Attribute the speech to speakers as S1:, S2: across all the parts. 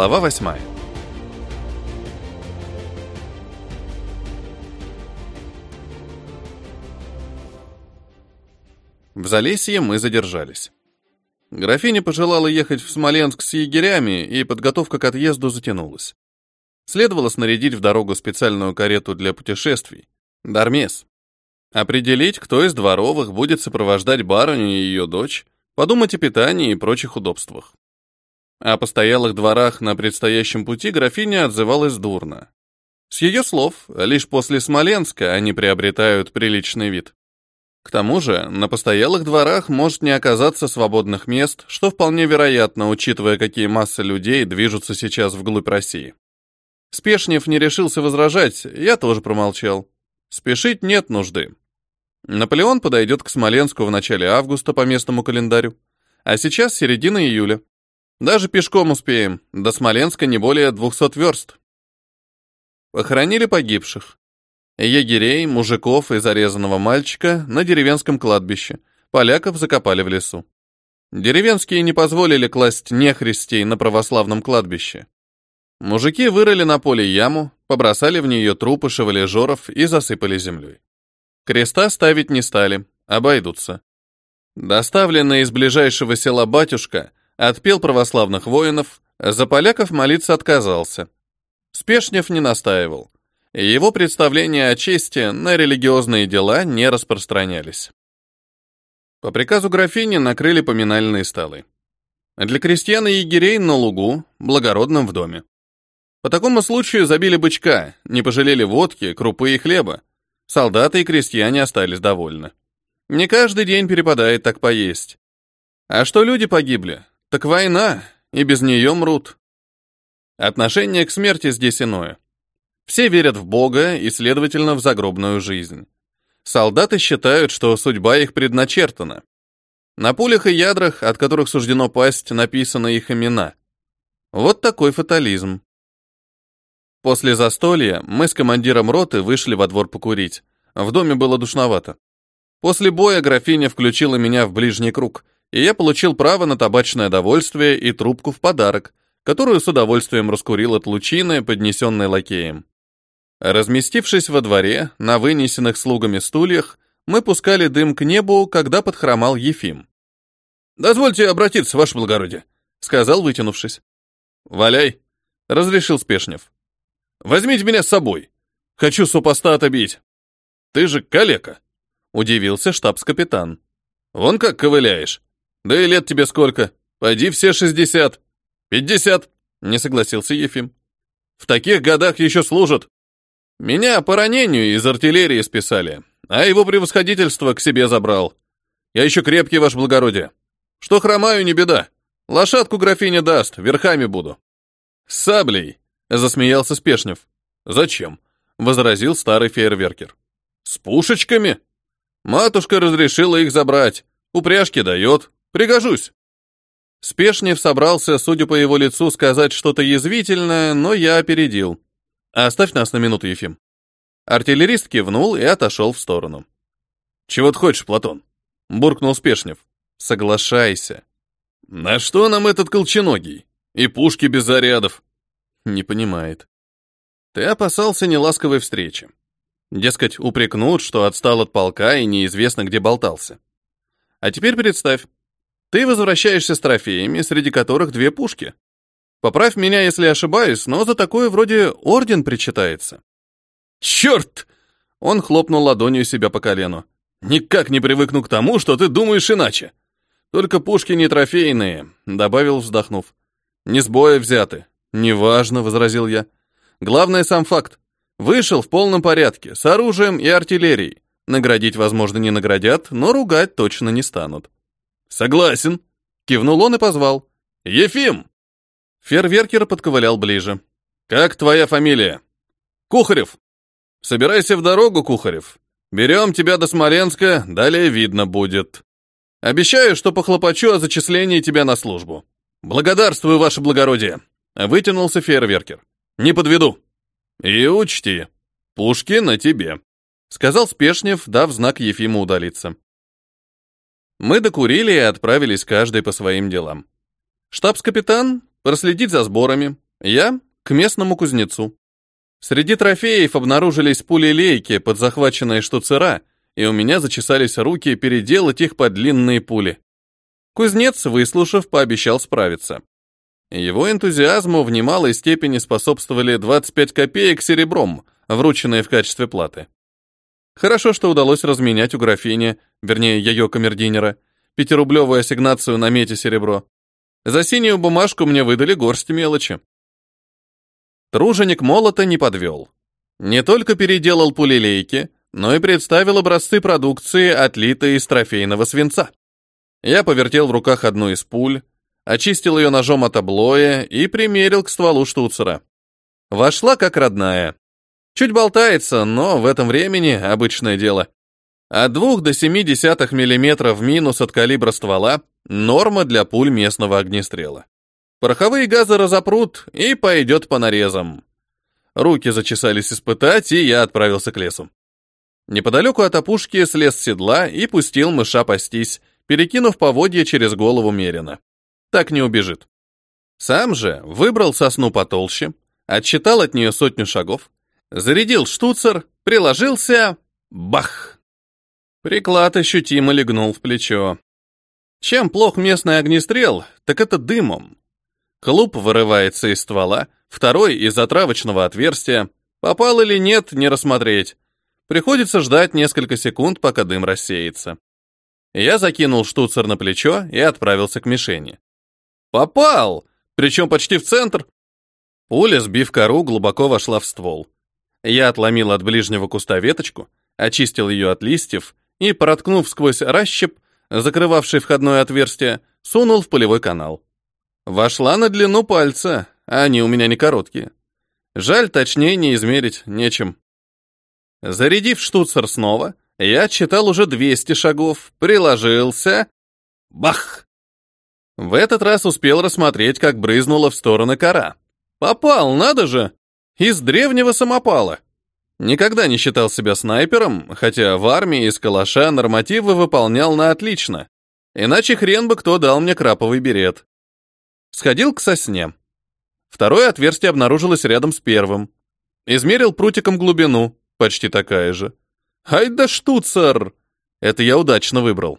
S1: Глава восьмая. В Залесье мы задержались. Графиня пожелала ехать в Смоленск с егерями, и подготовка к отъезду затянулась. Следовало снарядить в дорогу специальную карету для путешествий. Дармес. Определить, кто из дворовых будет сопровождать барыню и ее дочь, подумать о питании и прочих удобствах. О постоялых дворах на предстоящем пути графиня отзывалась дурно. С ее слов, лишь после Смоленска они приобретают приличный вид. К тому же, на постоялых дворах может не оказаться свободных мест, что вполне вероятно, учитывая, какие массы людей движутся сейчас вглубь России. Спешнев не решился возражать, я тоже промолчал. Спешить нет нужды. Наполеон подойдет к Смоленску в начале августа по местному календарю, а сейчас середина июля. Даже пешком успеем, до Смоленска не более 200 верст. Похоронили погибших. Егерей, мужиков и зарезанного мальчика на деревенском кладбище. Поляков закопали в лесу. Деревенские не позволили класть нехристей на православном кладбище. Мужики вырыли на поле яму, побросали в нее трупы шевалежеров и засыпали землей. Креста ставить не стали, обойдутся. Доставленный из ближайшего села батюшка отпел православных воинов, за поляков молиться отказался. Спешнев не настаивал. Его представления о чести на религиозные дела не распространялись. По приказу графини накрыли поминальные столы. Для крестьян и егерей на лугу, благородном в доме. По такому случаю забили бычка, не пожалели водки, крупы и хлеба. Солдаты и крестьяне остались довольны. Не каждый день перепадает так поесть. А что люди погибли? Так война, и без нее мрут. Отношение к смерти здесь иное. Все верят в Бога и, следовательно, в загробную жизнь. Солдаты считают, что судьба их предначертана. На пулях и ядрах, от которых суждено пасть, написаны их имена. Вот такой фатализм. После застолья мы с командиром роты вышли во двор покурить. В доме было душновато. После боя графиня включила меня в ближний круг, и я получил право на табачное довольствие и трубку в подарок, которую с удовольствием раскурил от лучины, поднесенной лакеем. Разместившись во дворе, на вынесенных слугами стульях, мы пускали дым к небу, когда подхромал Ефим. «Дозвольте обратиться, ваше благородие», — сказал, вытянувшись. «Валяй», — разрешил Спешнев. «Возьмите меня с собой. Хочу супостата бить». «Ты же калека», — удивился штабс-капитан. «Вон как ковыляешь. Да и лет тебе сколько? Пойди все шестьдесят». «Пятьдесят», — не согласился Ефим. «В таких годах еще служат». Меня по ранению из артиллерии списали, а его превосходительство к себе забрал. Я еще крепкий, ваше благородие. Что хромаю, не беда. Лошадку графиня даст, верхами буду. С саблей, засмеялся Спешнев. Зачем? возразил старый фейерверкер. С пушечками? Матушка разрешила их забрать. Упряжки дает. Пригожусь. Спешнев собрался, судя по его лицу, сказать что-то язвительное, но я опередил. «Оставь нас на минуту, Ефим». Артиллерист кивнул и отошел в сторону. «Чего ты хочешь, Платон?» — буркнул Спешнев. «Соглашайся». «На что нам этот колченогий? И пушки без зарядов?» «Не понимает». «Ты опасался неласковой встречи. Дескать, упрекнут, что отстал от полка и неизвестно, где болтался. А теперь представь, ты возвращаешься с трофеями, среди которых две пушки. Поправь меня, если ошибаюсь, но за такое вроде орден причитается. Черт! Он хлопнул ладонью себя по колену. Никак не привыкну к тому, что ты думаешь иначе. Только пушки не трофейные, добавил, вздохнув. Не с боя взяты. Неважно, возразил я. Главное сам факт. Вышел в полном порядке, с оружием и артиллерией. Наградить, возможно, не наградят, но ругать точно не станут. Согласен, кивнул он и позвал. Ефим! Фейерверкер подковылял ближе. «Как твоя фамилия?» «Кухарев». «Собирайся в дорогу, Кухарев. Берем тебя до Смоленска, далее видно будет. Обещаю, что похлопочу о зачислении тебя на службу. Благодарствую, ваше благородие». Вытянулся фейерверкер. «Не подведу». «И учти, пушки на тебе», — сказал Спешнев, дав знак Ефиму удалиться. Мы докурили и отправились каждый по своим делам. Штабс-капитан проследить за сборами, Я к местному кузнецу. Среди трофеев обнаружились пули-лейки под захваченные штуцера, и у меня зачесались руки переделать их под длинные пули. Кузнец, выслушав, пообещал справиться. Его энтузиазму в немалой степени способствовали 25 копеек серебром, врученные в качестве платы. Хорошо, что удалось разменять у графини, вернее, ее камердинера, пятирублевую ассигнацию на мете серебро. За синюю бумажку мне выдали горсть мелочи. Труженик молота не подвел. Не только переделал пулелейки, но и представил образцы продукции, отлитой из трофейного свинца. Я повертел в руках одну из пуль, очистил ее ножом от облоя и примерил к стволу штуцера. Вошла как родная. Чуть болтается, но в этом времени обычное дело. От 2 до 0,7 мм минус от калибра ствола – норма для пуль местного огнестрела. Пороховые газы разопрут и пойдет по нарезам. Руки зачесались испытать, и я отправился к лесу. Неподалеку от опушки слез с седла и пустил мыша пастись, перекинув поводья через голову Мерина. Так не убежит. Сам же выбрал сосну потолще, отсчитал от нее сотню шагов, зарядил штуцер, приложился... Бах! Приклад ощутимо легнул в плечо. Чем плох местный огнестрел, так это дымом. Клуб вырывается из ствола, второй из отравочного отверстия. Попал или нет, не рассмотреть. Приходится ждать несколько секунд, пока дым рассеется. Я закинул штуцер на плечо и отправился к мишени. Попал! Причем почти в центр. Пуля, сбив кору, глубоко вошла в ствол. Я отломил от ближнего куста веточку, очистил ее от листьев и, проткнув сквозь расщеп, закрывавший входное отверстие, сунул в полевой канал. Вошла на длину пальца, а они у меня не короткие. Жаль, точнее не измерить нечем. Зарядив штуцер снова, я читал уже 200 шагов, приложился. Бах! В этот раз успел рассмотреть, как брызнула в стороны кора. Попал, надо же! Из древнего самопала. Никогда не считал себя снайпером, хотя в армии из калаша нормативы выполнял на отлично. Иначе хрен бы кто дал мне краповый берет. Сходил к сосне. Второе отверстие обнаружилось рядом с первым. Измерил прутиком глубину, почти такая же. Ай да штуцер! Это я удачно выбрал.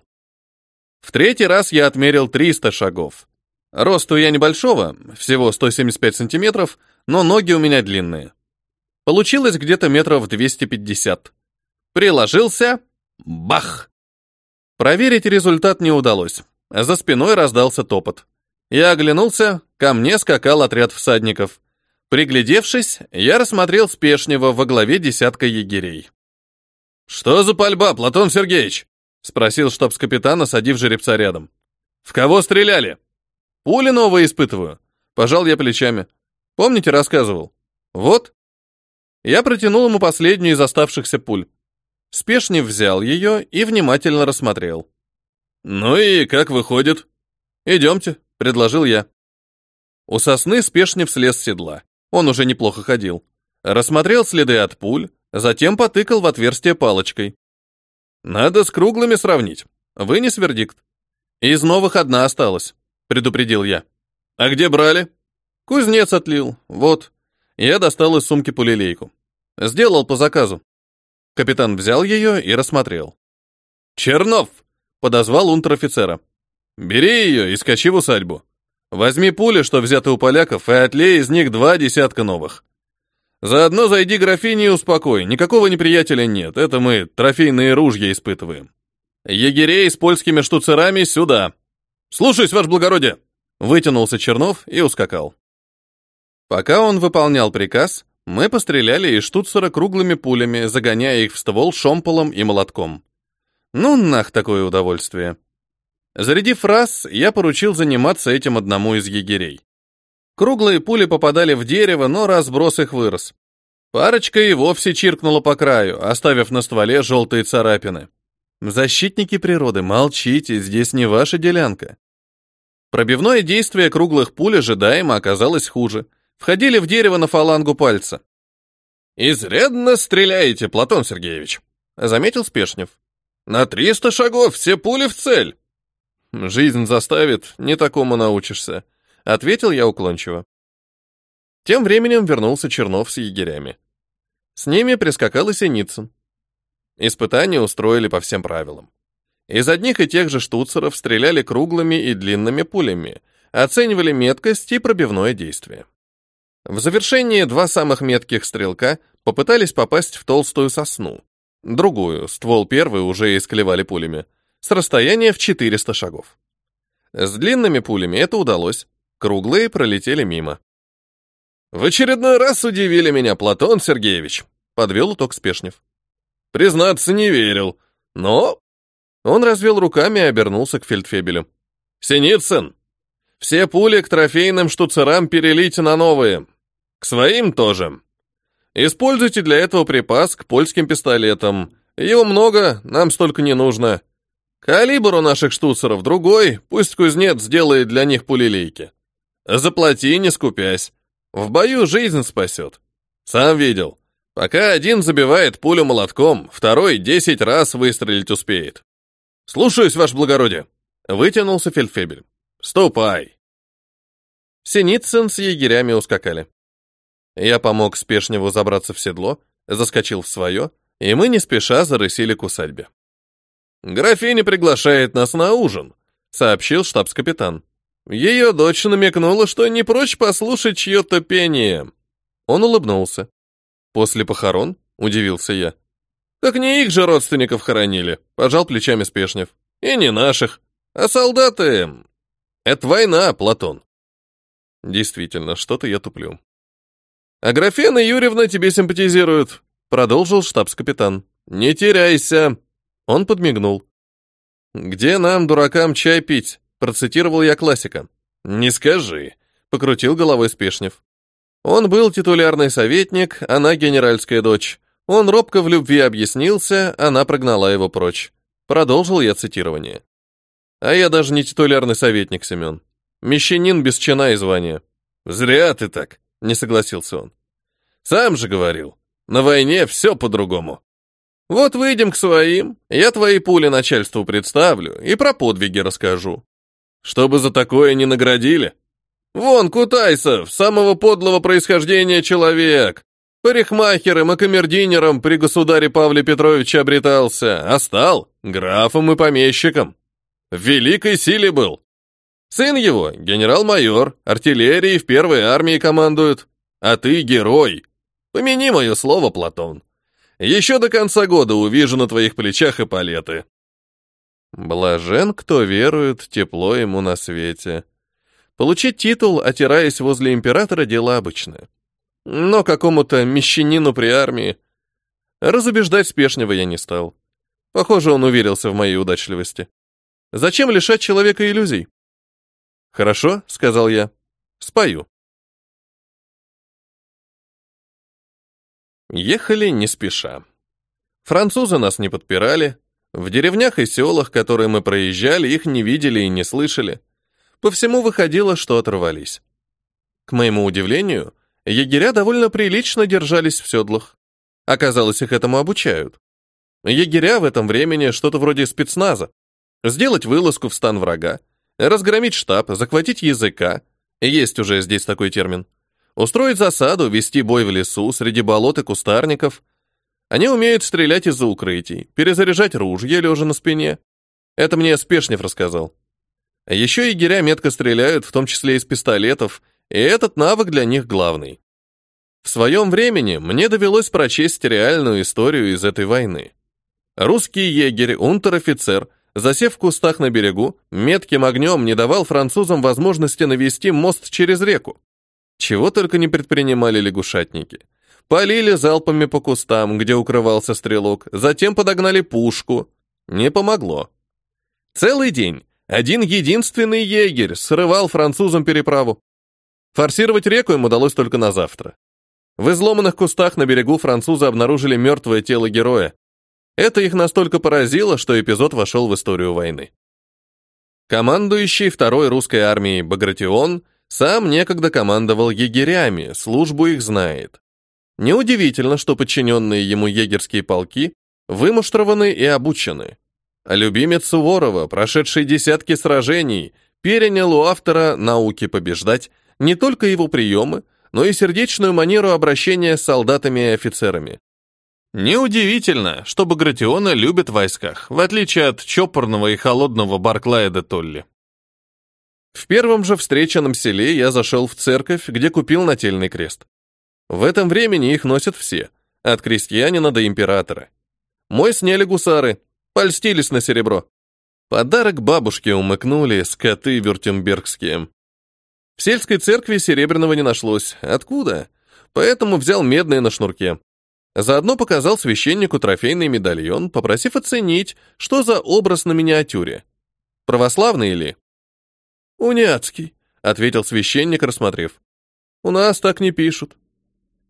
S1: В третий раз я отмерил 300 шагов. Росту я небольшого, всего 175 сантиметров, но ноги у меня длинные. Получилось где-то метров 250. Приложился. Бах! Проверить результат не удалось. За спиной раздался топот. Я оглянулся, ко мне скакал отряд всадников. Приглядевшись, я рассмотрел спешнего во главе десятка егерей. «Что за пальба, Платон Сергеевич?» — спросил штабс-капитан, осадив жеребца рядом. «В кого стреляли?» «Пули новые испытываю». Пожал я плечами. «Помните, рассказывал?» «Вот». Я протянул ему последнюю из оставшихся пуль. Спешнев взял ее и внимательно рассмотрел. «Ну и как выходит?» «Идемте», предложил я. У сосны Спешнев слез с седла. Он уже неплохо ходил. Рассмотрел следы от пуль, затем потыкал в отверстие палочкой. Надо с круглыми сравнить. Вынес вердикт. Из новых одна осталась, предупредил я. А где брали? Кузнец отлил. Вот. Я достал из сумки пулелейку. Сделал по заказу. Капитан взял ее и рассмотрел. «Чернов!» — подозвал унтер-офицера. Бери ее и скачи в усадьбу. Возьми пули, что взяты у поляков, и отлей из них два десятка новых. Заодно зайди графине и успокой. Никакого неприятеля нет. Это мы трофейные ружья испытываем. Егерей с польскими штуцерами сюда. Слушаюсь, ваше благородие. Вытянулся Чернов и ускакал. Пока он выполнял приказ, мы постреляли из штуцера круглыми пулями, загоняя их в ствол шомполом и молотком. Ну, нах такое удовольствие. Зарядив раз, я поручил заниматься этим одному из егерей. Круглые пули попадали в дерево, но разброс их вырос. Парочка и вовсе чиркнула по краю, оставив на стволе желтые царапины. Защитники природы, молчите, здесь не ваша делянка. Пробивное действие круглых пуль ожидаемо оказалось хуже. Входили в дерево на фалангу пальца. «Изрядно стреляете, Платон Сергеевич», — заметил Спешнев. «На триста шагов все пули в цель». Жизнь заставит, не такому научишься, ответил я уклончиво. Тем временем вернулся Чернов с егерями. С ними прискакал и Синицын. Испытания устроили по всем правилам. Из одних и тех же штуцеров стреляли круглыми и длинными пулями, оценивали меткость и пробивное действие. В завершении два самых метких стрелка попытались попасть в толстую сосну. Другую, ствол первый, уже исклевали пулями, с расстояния в 400 шагов. С длинными пулями это удалось, круглые пролетели мимо. «В очередной раз удивили меня, Платон Сергеевич», — подвел итог Спешнев. «Признаться, не верил, но...» Он развел руками и обернулся к фельдфебелю. «Синицын, все пули к трофейным штуцерам перелите на новые. К своим тоже. Используйте для этого припас к польским пистолетам. Его много, нам столько не нужно. Калибр у наших штуцеров другой, пусть кузнец сделает для них пулелейки. Заплати, не скупясь. В бою жизнь спасет. Сам видел. Пока один забивает пулю молотком, второй десять раз выстрелить успеет. Слушаюсь, ваше благородие. Вытянулся фельдфебель. Ступай. Синицын с егерями ускакали. Я помог Спешневу забраться в седло, заскочил в свое, и мы не спеша зарысили к усадьбе. «Графиня приглашает нас на ужин», — сообщил штабс-капитан. Ее дочь намекнула, что не прочь послушать чье-то пение. Он улыбнулся. После похорон? Удивился я. Так не их же родственников хоронили, пожал плечами Спешнев. И не наших. А солдаты... Это война, Платон. Действительно, что-то я туплю. А Графена Юрьевна тебе симпатизирует, продолжил штабс-капитан. Не теряйся. Он подмигнул. Где нам, дуракам, чай пить? Процитировал я классика. «Не скажи», — покрутил головой Спешнев. Он был титулярный советник, она генеральская дочь. Он робко в любви объяснился, она прогнала его прочь. Продолжил я цитирование. А я даже не титулярный советник, Семен. Мещанин без чина и звания. Зря ты так, не согласился он. Сам же говорил, на войне все по-другому. Вот выйдем к своим, я твои пули начальству представлю и про подвиги расскажу. Чтобы за такое не наградили? Вон Кутайсов, самого подлого происхождения человек. Парикмахером и камердинером при государе Павле Петровиче обретался, а стал графом и помещиком. В великой силе был. Сын его, генерал-майор, артиллерии в первой армии командует. А ты герой. Помяни мое слово, Платон. Еще до конца года увижу на твоих плечах и палеты. Блажен, кто верует, тепло ему на свете. Получить титул, отираясь возле императора, дело обычное. Но какому-то мещанину при армии... Разубеждать спешного я не стал. Похоже, он уверился в моей удачливости. Зачем лишать человека иллюзий? Хорошо, сказал я. Спою. Ехали не спеша. Французы нас не подпирали, в деревнях и селах, которые мы проезжали, их не видели и не слышали. По всему выходило, что оторвались. К моему удивлению, егеря довольно прилично держались в седлах. Оказалось, их этому обучают. Егеря в этом времени что-то вроде спецназа. Сделать вылазку в стан врага, разгромить штаб, захватить языка. Есть уже здесь такой термин. Устроить засаду, вести бой в лесу, среди болот и кустарников, они умеют стрелять из-за укрытий, перезаряжать ружья лежа на спине. Это мне Спешнев рассказал. Еще егеря метко стреляют, в том числе из пистолетов, и этот навык для них главный. В своем времени мне довелось прочесть реальную историю из этой войны. Русский егерь, унтер-офицер, засев в кустах на берегу, метким огнем не давал французам возможности навести мост через реку. Чего только не предпринимали лягушатники. Полили залпами по кустам, где укрывался стрелок, затем подогнали пушку. Не помогло. Целый день один единственный егерь срывал французам переправу. Форсировать реку им удалось только на завтра. В изломанных кустах на берегу французы обнаружили мертвое тело героя. Это их настолько поразило, что эпизод вошел в историю войны. Командующий второй русской армией Багратион сам некогда командовал егерями, службу их знает. Неудивительно, что подчиненные ему егерские полки вымуштрованы и обучены. А любимец Суворова, прошедший десятки сражений, перенял у автора науки побеждать не только его приемы, но и сердечную манеру обращения с солдатами и офицерами. Неудивительно, что Багратиона любит в войсках, в отличие от чопорного и холодного Барклая де Толли. В первом же встреченном селе я зашел в церковь, где купил нательный крест. В этом времени их носят все, от крестьянина до императора. Мой сняли гусары, польстились на серебро. Подарок бабушке умыкнули скоты вюртембергские. В сельской церкви серебряного не нашлось. Откуда? Поэтому взял медное на шнурке. Заодно показал священнику трофейный медальон, попросив оценить, что за образ на миниатюре. Православный ли? «Уняцкий», — ответил священник, рассмотрев. «У нас так не пишут».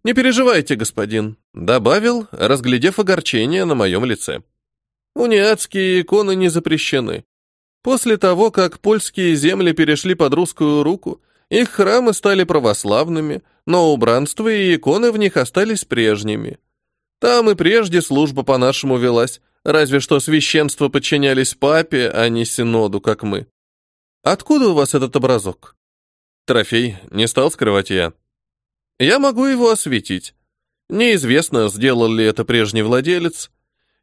S1: «Не переживайте, господин», — добавил, разглядев огорчение на моем лице. «Униатские иконы не запрещены. После того, как польские земли перешли под русскую руку, их храмы стали православными, но убранство и иконы в них остались прежними. Там и прежде служба по-нашему велась, разве что священство подчинялись папе, а не синоду, как мы. Откуда у вас этот образок? Трофей, не стал скрывать я. Я могу его осветить. Неизвестно, сделал ли это прежний владелец.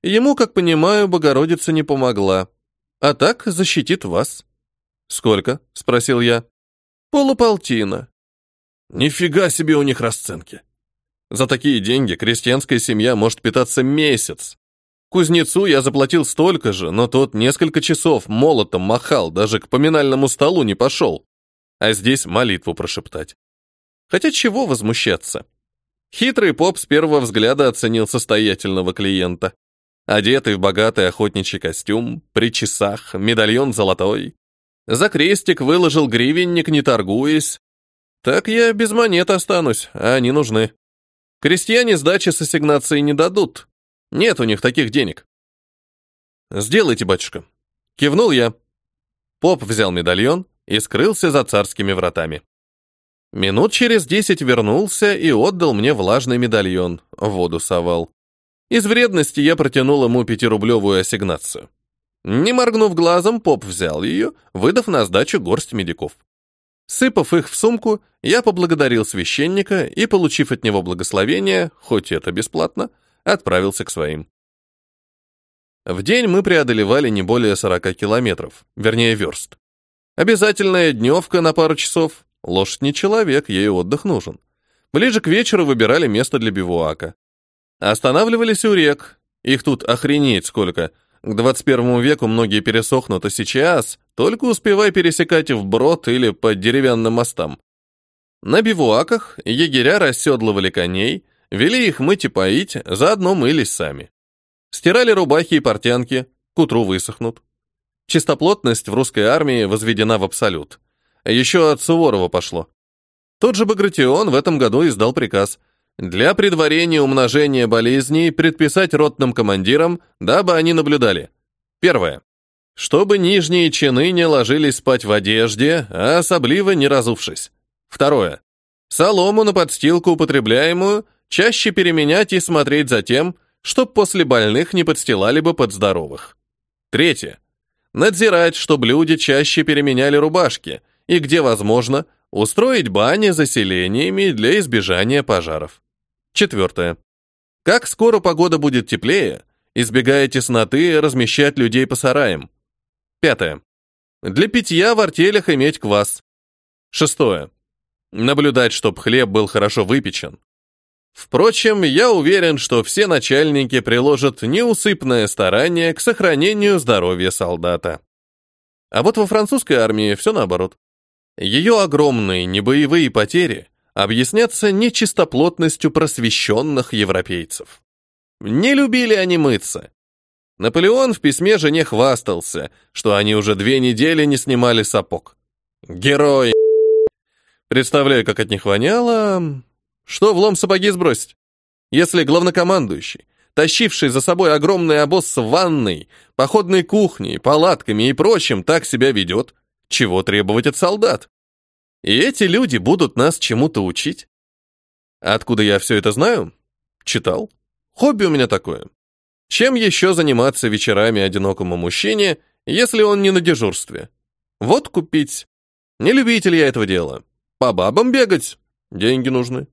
S1: Ему, как понимаю, Богородица не помогла. А так защитит вас. Сколько? спросил я. Полуполтина. Нифига себе у них расценки. За такие деньги крестьянская семья может питаться месяц. Кузнецу я заплатил столько же, но тот несколько часов молотом махал, даже к поминальному столу не пошел. А здесь молитву прошептать. Хотя чего возмущаться? Хитрый поп с первого взгляда оценил состоятельного клиента. Одетый в богатый охотничий костюм, при часах, медальон золотой. За крестик выложил гривенник, не торгуясь. Так я без монет останусь, а они нужны. Крестьяне сдачи с ассигнацией не дадут. Нет у них таких денег. Сделайте, батюшка. Кивнул я. Поп взял медальон и скрылся за царскими вратами. Минут через десять вернулся и отдал мне влажный медальон, воду совал. Из вредности я протянул ему пятирублевую ассигнацию. Не моргнув глазом, поп взял ее, выдав на сдачу горсть медиков. Сыпав их в сумку, я поблагодарил священника и, получив от него благословение, хоть это бесплатно, отправился к своим. В день мы преодолевали не более 40 километров, вернее верст. Обязательная дневка на пару часов. Лошадь не человек, ей отдых нужен. Ближе к вечеру выбирали место для бивуака. Останавливались у рек. Их тут охренеть сколько. К 21 веку многие пересохнут, а сейчас только успевай пересекать вброд или по деревянным мостам. На бивуаках егеря расседлывали коней, вели их мыть и поить, заодно мылись сами. Стирали рубахи и портянки, к утру высохнут. Чистоплотность в русской армии возведена в абсолют. Еще от Суворова пошло. Тот же Багратион в этом году издал приказ для предварения умножения болезней предписать ротным командирам, дабы они наблюдали. Первое чтобы нижние чины не ложились спать в одежде, а особливо не разувшись. Второе. Солому на подстилку употребляемую чаще переменять и смотреть за тем, чтоб после больных не подстилали бы под здоровых. Третье. Надзирать, чтобы люди чаще переменяли рубашки, и, где возможно, устроить бани заселениями для избежания пожаров. Четвертое. Как скоро погода будет теплее, избегая тесноты, размещать людей по сараям. Пятое. Для питья в артелях иметь квас. Шестое. Наблюдать, чтоб хлеб был хорошо выпечен. Впрочем, я уверен, что все начальники приложат неусыпное старание к сохранению здоровья солдата. А вот во французской армии все наоборот. Ее огромные небоевые потери объяснятся нечистоплотностью просвещенных европейцев. Не любили они мыться, Наполеон в письме жене хвастался, что они уже две недели не снимали сапог. Герой! Представляю, как от них воняло. Что в лом сапоги сбросить? Если главнокомандующий, тащивший за собой огромный обоз с ванной, походной кухней, палатками и прочим, так себя ведет, чего требовать от солдат? И эти люди будут нас чему-то учить? Откуда я все это знаю? Читал. Хобби у меня такое. Чем еще заниматься вечерами одинокому мужчине, если он не на дежурстве? Вот купить. Не любитель я этого дела. По бабам бегать? Деньги нужны.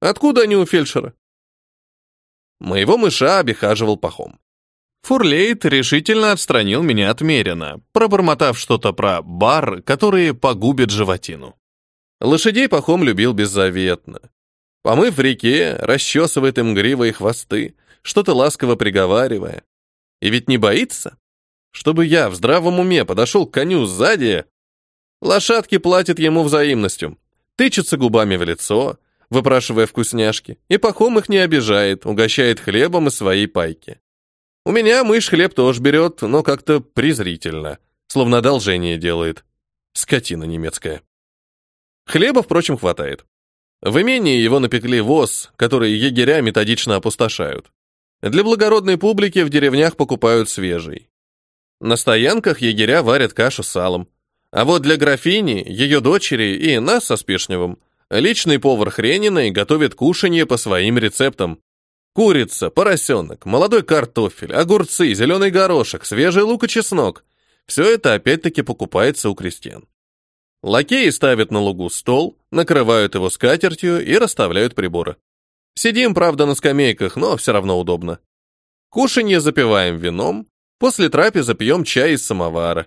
S1: Откуда они у фельдшера? Моего мыша обихаживал пахом. Фурлейт решительно отстранил меня от Мерина, пробормотав что-то про бар, который погубит животину. Лошадей пахом любил беззаветно. Помыв в реке, расчесывает им гривы и хвосты, что-то ласково приговаривая. И ведь не боится? Чтобы я в здравом уме подошел к коню сзади, лошадки платят ему взаимностью, тычутся губами в лицо, выпрашивая вкусняшки, и пахом их не обижает, угощает хлебом из своей пайки. У меня мышь хлеб тоже берет, но как-то презрительно, словно одолжение делает. Скотина немецкая. Хлеба, впрочем, хватает. В имении его напекли воз, который егеря методично опустошают. Для благородной публики в деревнях покупают свежий. На стоянках егеря варят кашу с салом. А вот для графини, ее дочери и нас со Спешневым личный повар Хрениной готовит кушанье по своим рецептам. Курица, поросенок, молодой картофель, огурцы, зеленый горошек, свежий лук и чеснок. Все это опять-таки покупается у крестьян. Лакеи ставят на лугу стол, накрывают его скатертью и расставляют приборы. Сидим, правда, на скамейках, но все равно удобно. Кушанье запиваем вином, после трапезы пьем чай из самовара.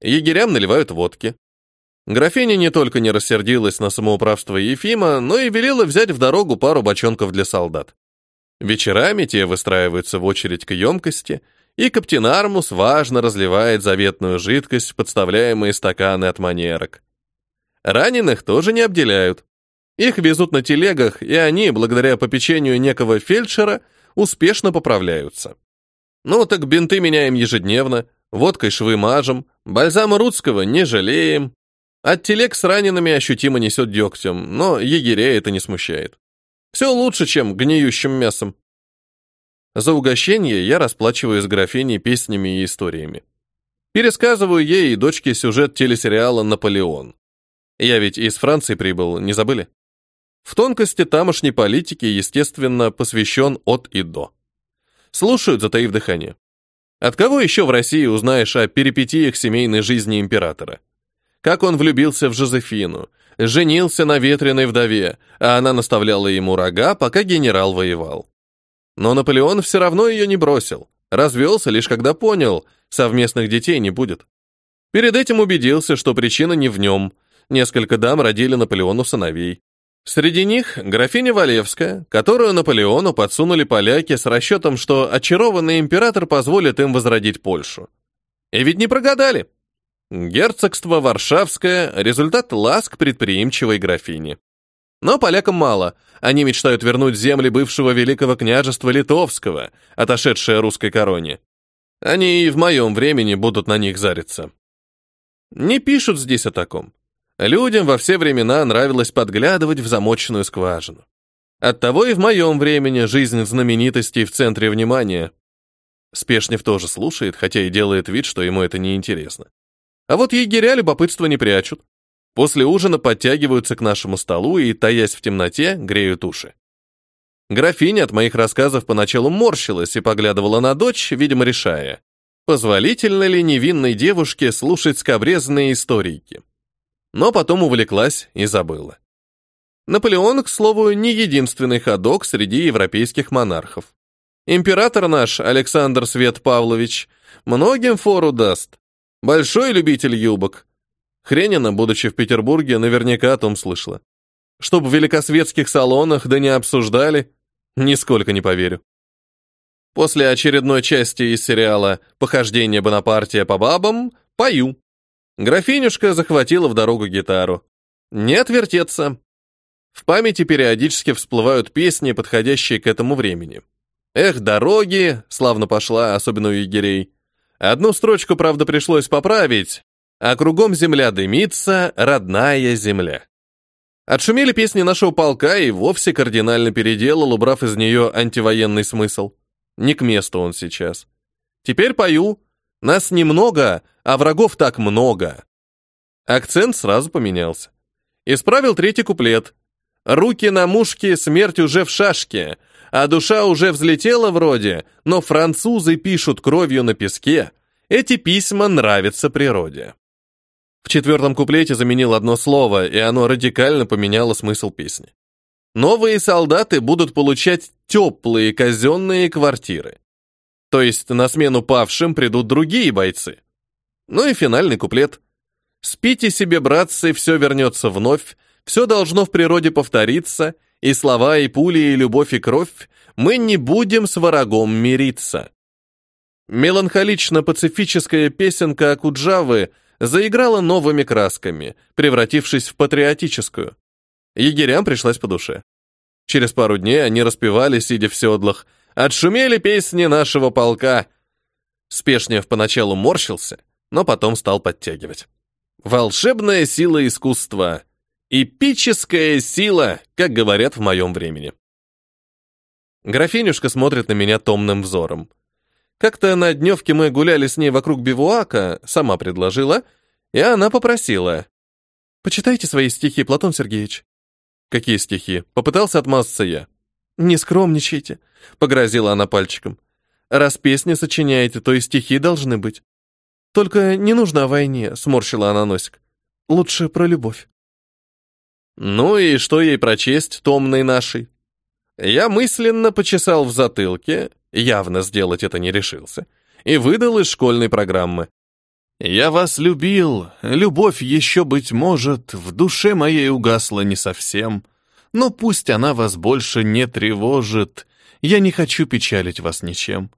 S1: Егерям наливают водки. Графиня не только не рассердилась на самоуправство Ефима, но и велела взять в дорогу пару бочонков для солдат. Вечерами те выстраиваются в очередь к емкости, и каптен Армус важно разливает заветную жидкость в подставляемые стаканы от манерок. Раненых тоже не обделяют. Их везут на телегах, и они, благодаря попечению некого фельдшера, успешно поправляются. Ну так бинты меняем ежедневно, водкой швы мажем, бальзама рудского не жалеем. От телег с ранеными ощутимо несет дегтем, но егерей это не смущает. Все лучше, чем гниющим мясом. За угощение я расплачиваюсь графиней песнями и историями. Пересказываю ей и дочке сюжет телесериала «Наполеон». Я ведь из Франции прибыл, не забыли? В тонкости тамошней политики, естественно, посвящен от и до. Слушают, затаив дыхание. От кого еще в России узнаешь о перипетиях семейной жизни императора? Как он влюбился в Жозефину, женился на ветреной вдове, а она наставляла ему рога, пока генерал воевал. Но Наполеон все равно ее не бросил, развелся лишь когда понял, совместных детей не будет. Перед этим убедился, что причина не в нем. Несколько дам родили Наполеону сыновей. Среди них графиня Валевская, которую Наполеону подсунули поляки с расчетом, что очарованный император позволит им возродить Польшу. И ведь не прогадали. Герцогство Варшавское – результат ласк предприимчивой графини. Но полякам мало. Они мечтают вернуть земли бывшего великого княжества Литовского, отошедшее русской короне. Они и в моем времени будут на них зариться. Не пишут здесь о таком. Людям во все времена нравилось подглядывать в замоченную скважину. Оттого и в моем времени жизнь знаменитостей в центре внимания. Спешнев тоже слушает, хотя и делает вид, что ему это не интересно. А вот егеря любопытство не прячут. После ужина подтягиваются к нашему столу и, таясь в темноте, греют уши. Графиня от моих рассказов поначалу морщилась и поглядывала на дочь, видимо, решая, позволительно ли невинной девушке слушать скобрезные историки но потом увлеклась и забыла. Наполеон, к слову, не единственный ходок среди европейских монархов. Император наш, Александр Свет Павлович, многим фору даст. Большой любитель юбок. Хренина, будучи в Петербурге, наверняка о том слышала. Чтоб в великосветских салонах да не обсуждали, нисколько не поверю. После очередной части из сериала «Похождение Бонапартия по бабам» пою. Графинюшка захватила в дорогу гитару. Не отвертеться. В памяти периодически всплывают песни, подходящие к этому времени. «Эх, дороги!» — славно пошла, особенно у егерей. Одну строчку, правда, пришлось поправить. А кругом земля дымится, родная земля. Отшумели песни нашего полка и вовсе кардинально переделал, убрав из нее антивоенный смысл. Не к месту он сейчас. Теперь пою, нас немного, а врагов так много. Акцент сразу поменялся. Исправил третий куплет. Руки на мушке, смерть уже в шашке, а душа уже взлетела вроде, но французы пишут кровью на песке. Эти письма нравятся природе. В четвертом куплете заменил одно слово, и оно радикально поменяло смысл песни. Новые солдаты будут получать теплые казенные квартиры. То есть на смену павшим придут другие бойцы. Ну и финальный куплет. «Спите себе, братцы, все вернется вновь, все должно в природе повториться, и слова, и пули, и любовь, и кровь, мы не будем с врагом мириться». Меланхолично-пацифическая песенка Акуджавы заиграла новыми красками, превратившись в патриотическую. Егерям пришлась по душе. Через пару дней они распевали, сидя в седлах, отшумели песни нашего полка. Спешнев поначалу морщился, но потом стал подтягивать. Волшебная сила искусства. Эпическая сила, как говорят в моем времени. Графинюшка смотрит на меня томным взором. Как-то на дневке мы гуляли с ней вокруг бивуака, сама предложила, и она попросила. «Почитайте свои стихи, Платон Сергеевич». «Какие стихи?» — попытался отмазаться я. «Не скромничайте», — погрозила она пальчиком. «Раз песни сочиняете, то и стихи должны быть. Только не нужно о войне», — сморщила она носик. «Лучше про любовь». Ну и что ей прочесть, томной нашей? Я мысленно почесал в затылке, явно сделать это не решился, и выдал из школьной программы. «Я вас любил, любовь еще, быть может, в душе моей угасла не совсем, но пусть она вас больше не тревожит, я не хочу печалить вас ничем.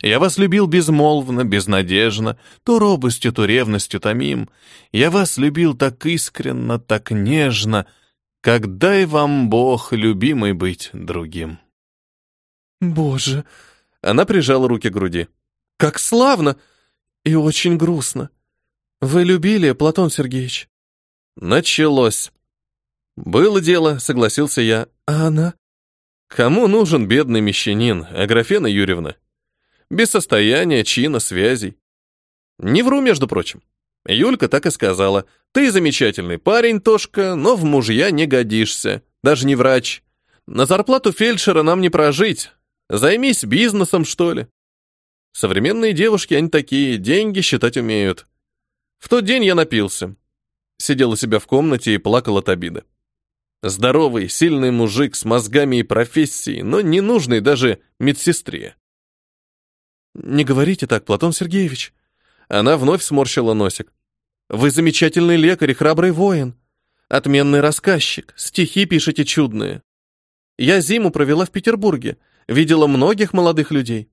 S1: Я вас любил безмолвно, безнадежно, то робостью, то ревностью томим. Я вас любил так искренно, так нежно, как дай вам Бог, любимый, быть другим». «Боже!» Она прижала руки к груди. «Как славно! И очень грустно. Вы любили, Платон Сергеевич?» Началось. «Было дело», — согласился я. «А она?» «Кому нужен бедный мещанин, Аграфена Юрьевна? Без состояния, чина, связей. Не вру, между прочим. Юлька так и сказала. Ты замечательный парень, Тошка, но в мужья не годишься. Даже не врач. На зарплату фельдшера нам не прожить. Займись бизнесом, что ли. Современные девушки, они такие, деньги считать умеют. В тот день я напился. Сидел у себя в комнате и плакал от обиды. Здоровый, сильный мужик с мозгами и профессией, но не нужный даже медсестре. «Не говорите так, Платон Сергеевич». Она вновь сморщила носик. «Вы замечательный лекарь и храбрый воин. Отменный рассказчик, стихи пишете чудные. Я зиму провела в Петербурге, Видела многих молодых людей.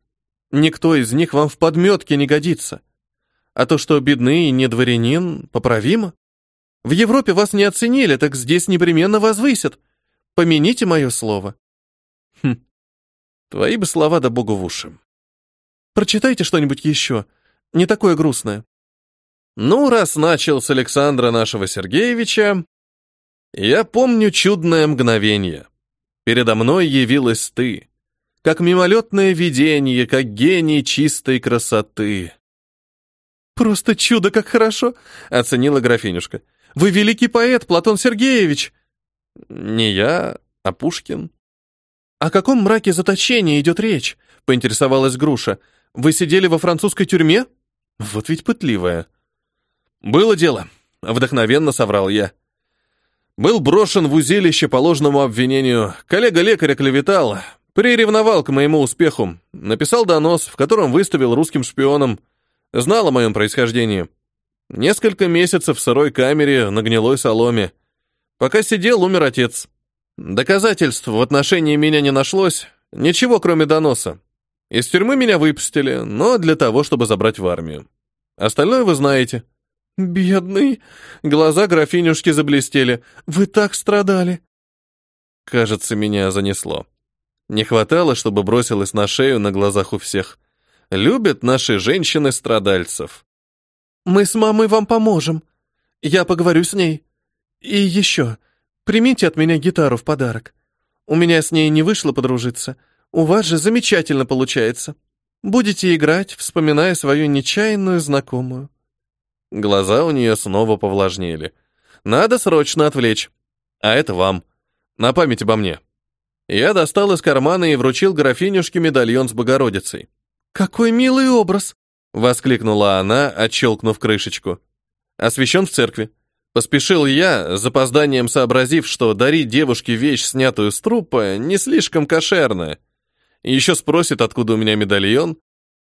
S1: Никто из них вам в подметке не годится. А то, что бедный и не дворянин, поправимо. В Европе вас не оценили, так здесь непременно возвысят. Помяните мое слово. Хм. Твои бы слова да богу в уши. Прочитайте что-нибудь еще, не такое грустное. Ну, раз начал с Александра нашего Сергеевича, я помню чудное мгновение. Передо мной явилась ты, как мимолетное видение, как гений чистой красоты. «Просто чудо, как хорошо!» — оценила графинюшка. «Вы великий поэт, Платон Сергеевич!» «Не я, а Пушкин». «О каком мраке заточения идет речь?» — поинтересовалась Груша. «Вы сидели во французской тюрьме?» «Вот ведь пытливая». «Было дело», — вдохновенно соврал я. «Был брошен в узилище по ложному обвинению. Коллега-лекаря клеветал, Приревновал к моему успеху, написал донос, в котором выставил русским шпионом, знал о моем происхождении. Несколько месяцев в сырой камере на гнилой соломе. Пока сидел, умер отец. Доказательств в отношении меня не нашлось, ничего кроме доноса. Из тюрьмы меня выпустили, но для того, чтобы забрать в армию. Остальное вы знаете. Бедный. Глаза графинюшки заблестели. Вы так страдали. Кажется, меня занесло. Не хватало, чтобы бросилась на шею на глазах у всех. Любят наши женщины страдальцев. Мы с мамой вам поможем. Я поговорю с ней. И еще, примите от меня гитару в подарок. У меня с ней не вышло подружиться. У вас же замечательно получается. Будете играть, вспоминая свою нечаянную знакомую. Глаза у нее снова повлажнели. Надо срочно отвлечь. А это вам. На память обо мне. Я достал из кармана и вручил графинюшке медальон с Богородицей. «Какой милый образ!» — воскликнула она, отщелкнув крышечку. Освящен в церкви. Поспешил я, с запозданием сообразив, что дарить девушке вещь, снятую с трупа, не слишком кошерно. Еще спросит, откуда у меня медальон.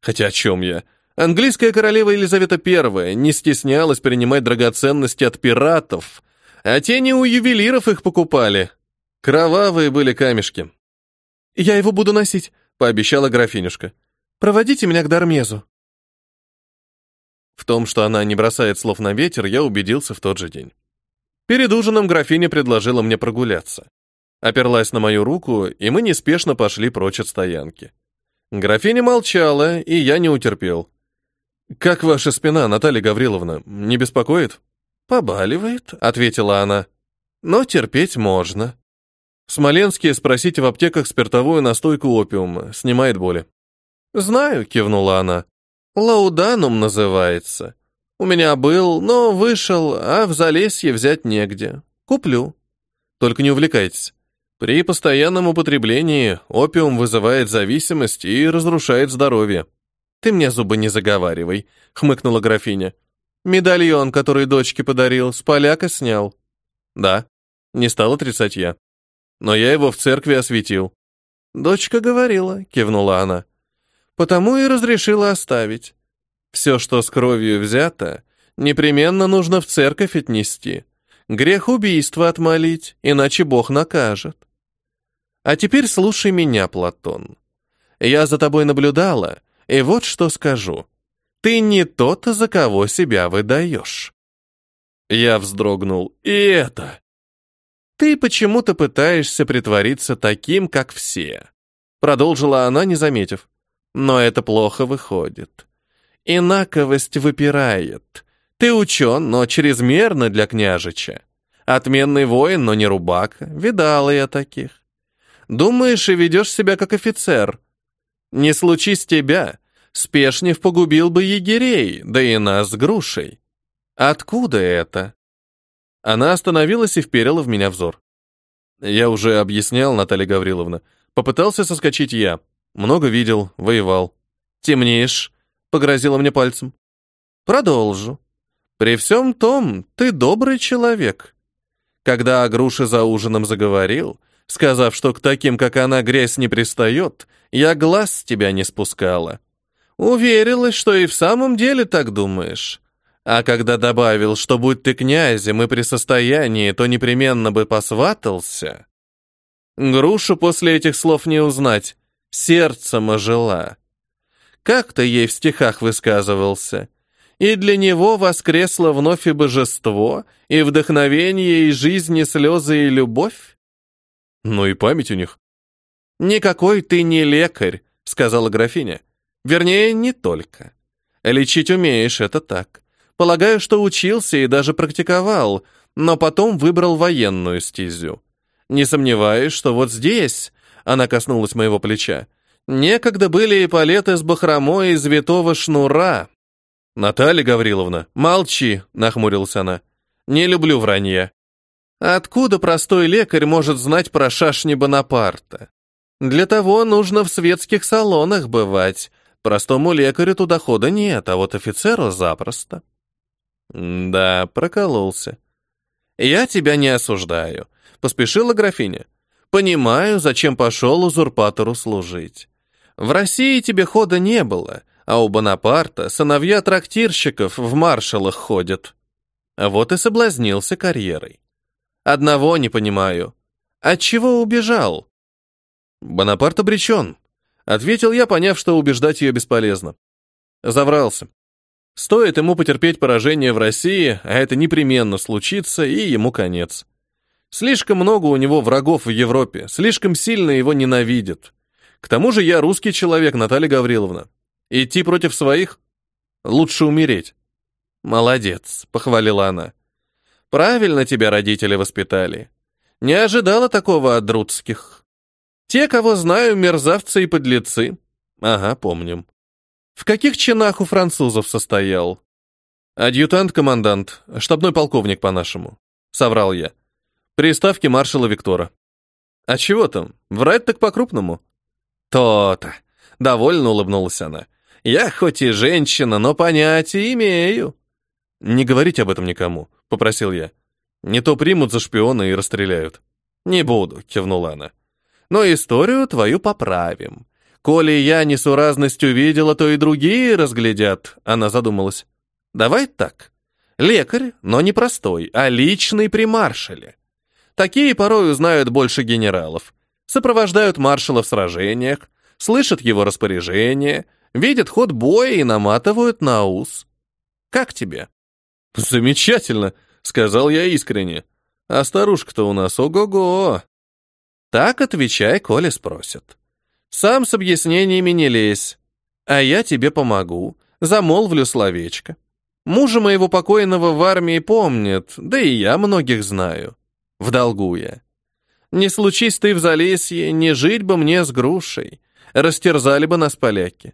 S1: Хотя о чем я? Английская королева Елизавета I не стеснялась принимать драгоценности от пиратов, а те не у ювелиров их покупали. Кровавые были камешки. «Я его буду носить», — пообещала графинюшка. «Проводите меня к Дармезу». В том, что она не бросает слов на ветер, я убедился в тот же день. Перед ужином графиня предложила мне прогуляться. Оперлась на мою руку, и мы неспешно пошли прочь от стоянки. Графиня молчала, и я не утерпел. «Как ваша спина, Наталья Гавриловна, не беспокоит?» «Побаливает», — ответила она. «Но терпеть можно». В Смоленске спросите в аптеках спиртовую настойку опиума, снимает боли. «Знаю», — кивнула она. Лауданум называется. У меня был, но вышел, а в Залесье взять негде. Куплю. Только не увлекайтесь. При постоянном употреблении опиум вызывает зависимость и разрушает здоровье. Ты мне зубы не заговаривай, хмыкнула графиня. Медальон, который дочке подарил, с поляка снял. Да, не стал отрицать я. Но я его в церкви осветил. Дочка говорила, кивнула она потому и разрешила оставить. Все, что с кровью взято, непременно нужно в церковь отнести. Грех убийства отмолить, иначе Бог накажет. А теперь слушай меня, Платон. Я за тобой наблюдала, и вот что скажу. Ты не тот, за кого себя выдаешь. Я вздрогнул. И это... Ты почему-то пытаешься притвориться таким, как все. Продолжила она, не заметив. Но это плохо выходит. Инаковость выпирает. Ты учен, но чрезмерно для княжича. Отменный воин, но не рубака. Видала я таких. Думаешь и ведешь себя как офицер. Не случись тебя, Спешнев погубил бы егерей, да и нас с грушей. Откуда это? Она остановилась и вперила в меня взор. Я уже объяснял, Наталья Гавриловна. Попытался соскочить я. Много видел, воевал. Темнеешь, погрозила мне пальцем. Продолжу. При всем том, ты добрый человек. Когда о груше за ужином заговорил, сказав, что к таким, как она, грязь не пристает, я глаз с тебя не спускала. Уверилась, что и в самом деле так думаешь. А когда добавил, что будь ты князем и при состоянии, то непременно бы посватался... Грушу после этих слов не узнать сердцем ожила. Как-то ей в стихах высказывался. И для него воскресло вновь и божество, и вдохновение, и жизнь, и слезы, и любовь. Ну и память у них. «Никакой ты не лекарь», — сказала графиня. «Вернее, не только. Лечить умеешь, это так. Полагаю, что учился и даже практиковал, но потом выбрал военную стезю. Не сомневаюсь, что вот здесь, она коснулась моего плеча. Некогда были и палеты с бахромой из витого шнура. Наталья Гавриловна, молчи, нахмурилась она. Не люблю вранья. Откуда простой лекарь может знать про шашни Бонапарта? Для того нужно в светских салонах бывать. Простому лекарю туда хода нет, а вот офицеру запросто. Да, прокололся. Я тебя не осуждаю, поспешила графиня. Понимаю, зачем пошел узурпатору служить. В России тебе хода не было, а у Бонапарта сыновья трактирщиков в маршалах ходят. Вот и соблазнился карьерой. Одного не понимаю. От чего убежал? Бонапарт обречен, ответил я, поняв, что убеждать ее бесполезно. Заврался. Стоит ему потерпеть поражение в России, а это непременно случится, и ему конец. Слишком много у него врагов в Европе, слишком сильно его ненавидят. К тому же я русский человек, Наталья Гавриловна. Идти против своих? Лучше умереть. Молодец, похвалила она. Правильно тебя родители воспитали. Не ожидала такого от друдских. Те, кого знаю, мерзавцы и подлецы. Ага, помним. В каких чинах у французов состоял? Адъютант-командант, штабной полковник по-нашему. Соврал я. Приставки маршала Виктора. А чего там? Врать так по-крупному. То-то. Довольно улыбнулась она. Я хоть и женщина, но понятия имею. «Не говорите об этом никому», — попросил я. «Не то примут за шпиона и расстреляют». «Не буду», — кивнула она. «Но историю твою поправим. Коли я несуразность увидела, то и другие разглядят», — она задумалась. «Давай так. Лекарь, но не простой, а личный при маршале. Такие порою знают больше генералов. Сопровождают маршала в сражениях, слышат его распоряжения, видят ход боя и наматывают на ус. Как тебе? Замечательно, сказал я искренне. А старушка-то у нас ого-го. Так отвечай, коли спросят. Сам с объяснениями не лезь. А я тебе помогу, замолвлю словечко. Мужа моего покойного в армии помнят, да и я многих знаю. В долгу я. Не случись ты в Залесье, не жить бы мне с грушей. Растерзали бы нас поляки.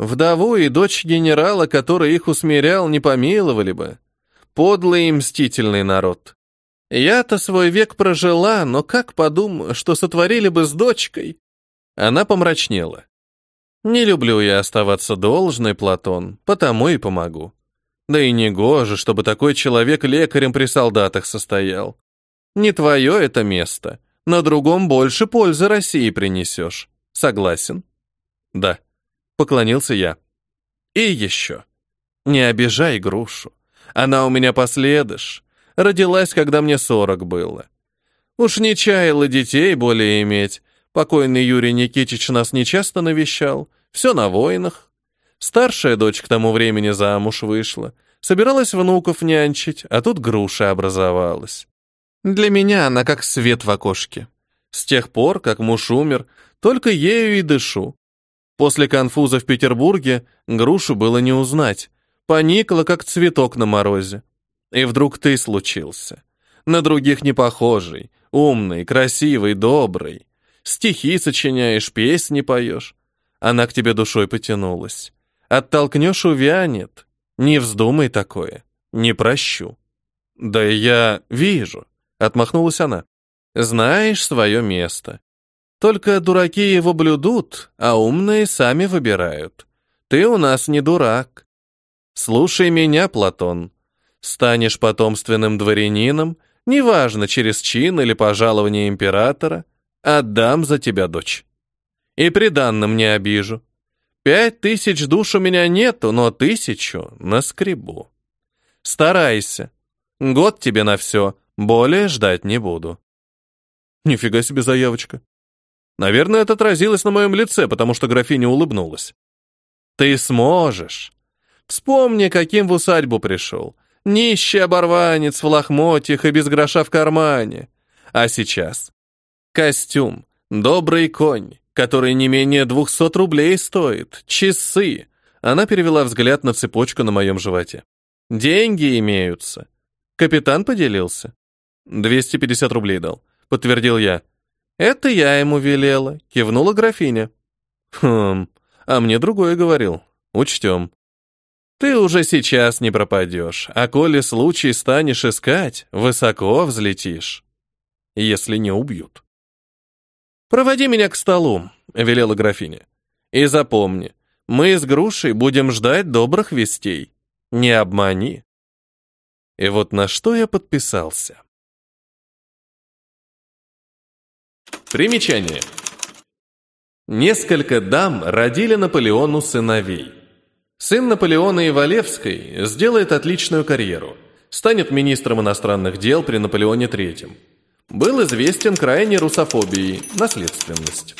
S1: Вдову и дочь генерала, который их усмирял, не помиловали бы. Подлый и мстительный народ. Я-то свой век прожила, но как подумаю, что сотворили бы с дочкой? Она помрачнела. Не люблю я оставаться должной, Платон, потому и помогу. Да и не гоже, чтобы такой человек лекарем при солдатах состоял. Не твое это место. На другом больше пользы России принесешь. Согласен? Да. Поклонился я. И еще. Не обижай грушу. Она у меня последыш. Родилась, когда мне сорок было. Уж не чаяла детей более иметь. Покойный Юрий Никитич нас нечасто навещал. Все на войнах. Старшая дочь к тому времени замуж вышла. Собиралась внуков нянчить, а тут груша образовалась. Для меня она как свет в окошке. С тех пор, как муж умер, только ею и дышу. После конфуза в Петербурге грушу было не узнать. Поникла, как цветок на морозе. И вдруг ты случился. На других не похожий, умный, красивый, добрый. Стихи сочиняешь, песни поешь. Она к тебе душой потянулась. Оттолкнешь — увянет. Не вздумай такое. Не прощу. Да я вижу. Отмахнулась она. Знаешь свое место. Только дураки его блюдут, а умные сами выбирают. Ты у нас не дурак. Слушай меня, Платон. Станешь потомственным дворянином, неважно, через чин или пожалование императора, отдам за тебя дочь. И приданным не обижу. Пять тысяч душ у меня нету, но тысячу наскребу. Старайся. Год тебе на все, более ждать не буду. Нифига себе заявочка. Наверное, это отразилось на моем лице, потому что графиня улыбнулась. Ты сможешь. Вспомни, каким в усадьбу пришел. Нищий оборванец в лохмотьях и без гроша в кармане. А сейчас? Костюм, добрый конь, который не менее двухсот рублей стоит, часы. Она перевела взгляд на цепочку на моем животе. Деньги имеются. Капитан поделился. 250 рублей дал, подтвердил я. Это я ему велела, кивнула графиня. Хм, а мне другое говорил. Учтем. Ты уже сейчас не пропадешь, а коли случай станешь искать, высоко взлетишь. Если не убьют. «Проводи меня к столу», — велела графиня. «И запомни, мы с грушей будем ждать добрых вестей. Не обмани». И вот на что я подписался. Примечание. Несколько дам родили Наполеону сыновей. Сын Наполеона Ивалевской сделает отличную карьеру, станет министром иностранных дел при Наполеоне III. Был известен крайней русофобией, наследственность.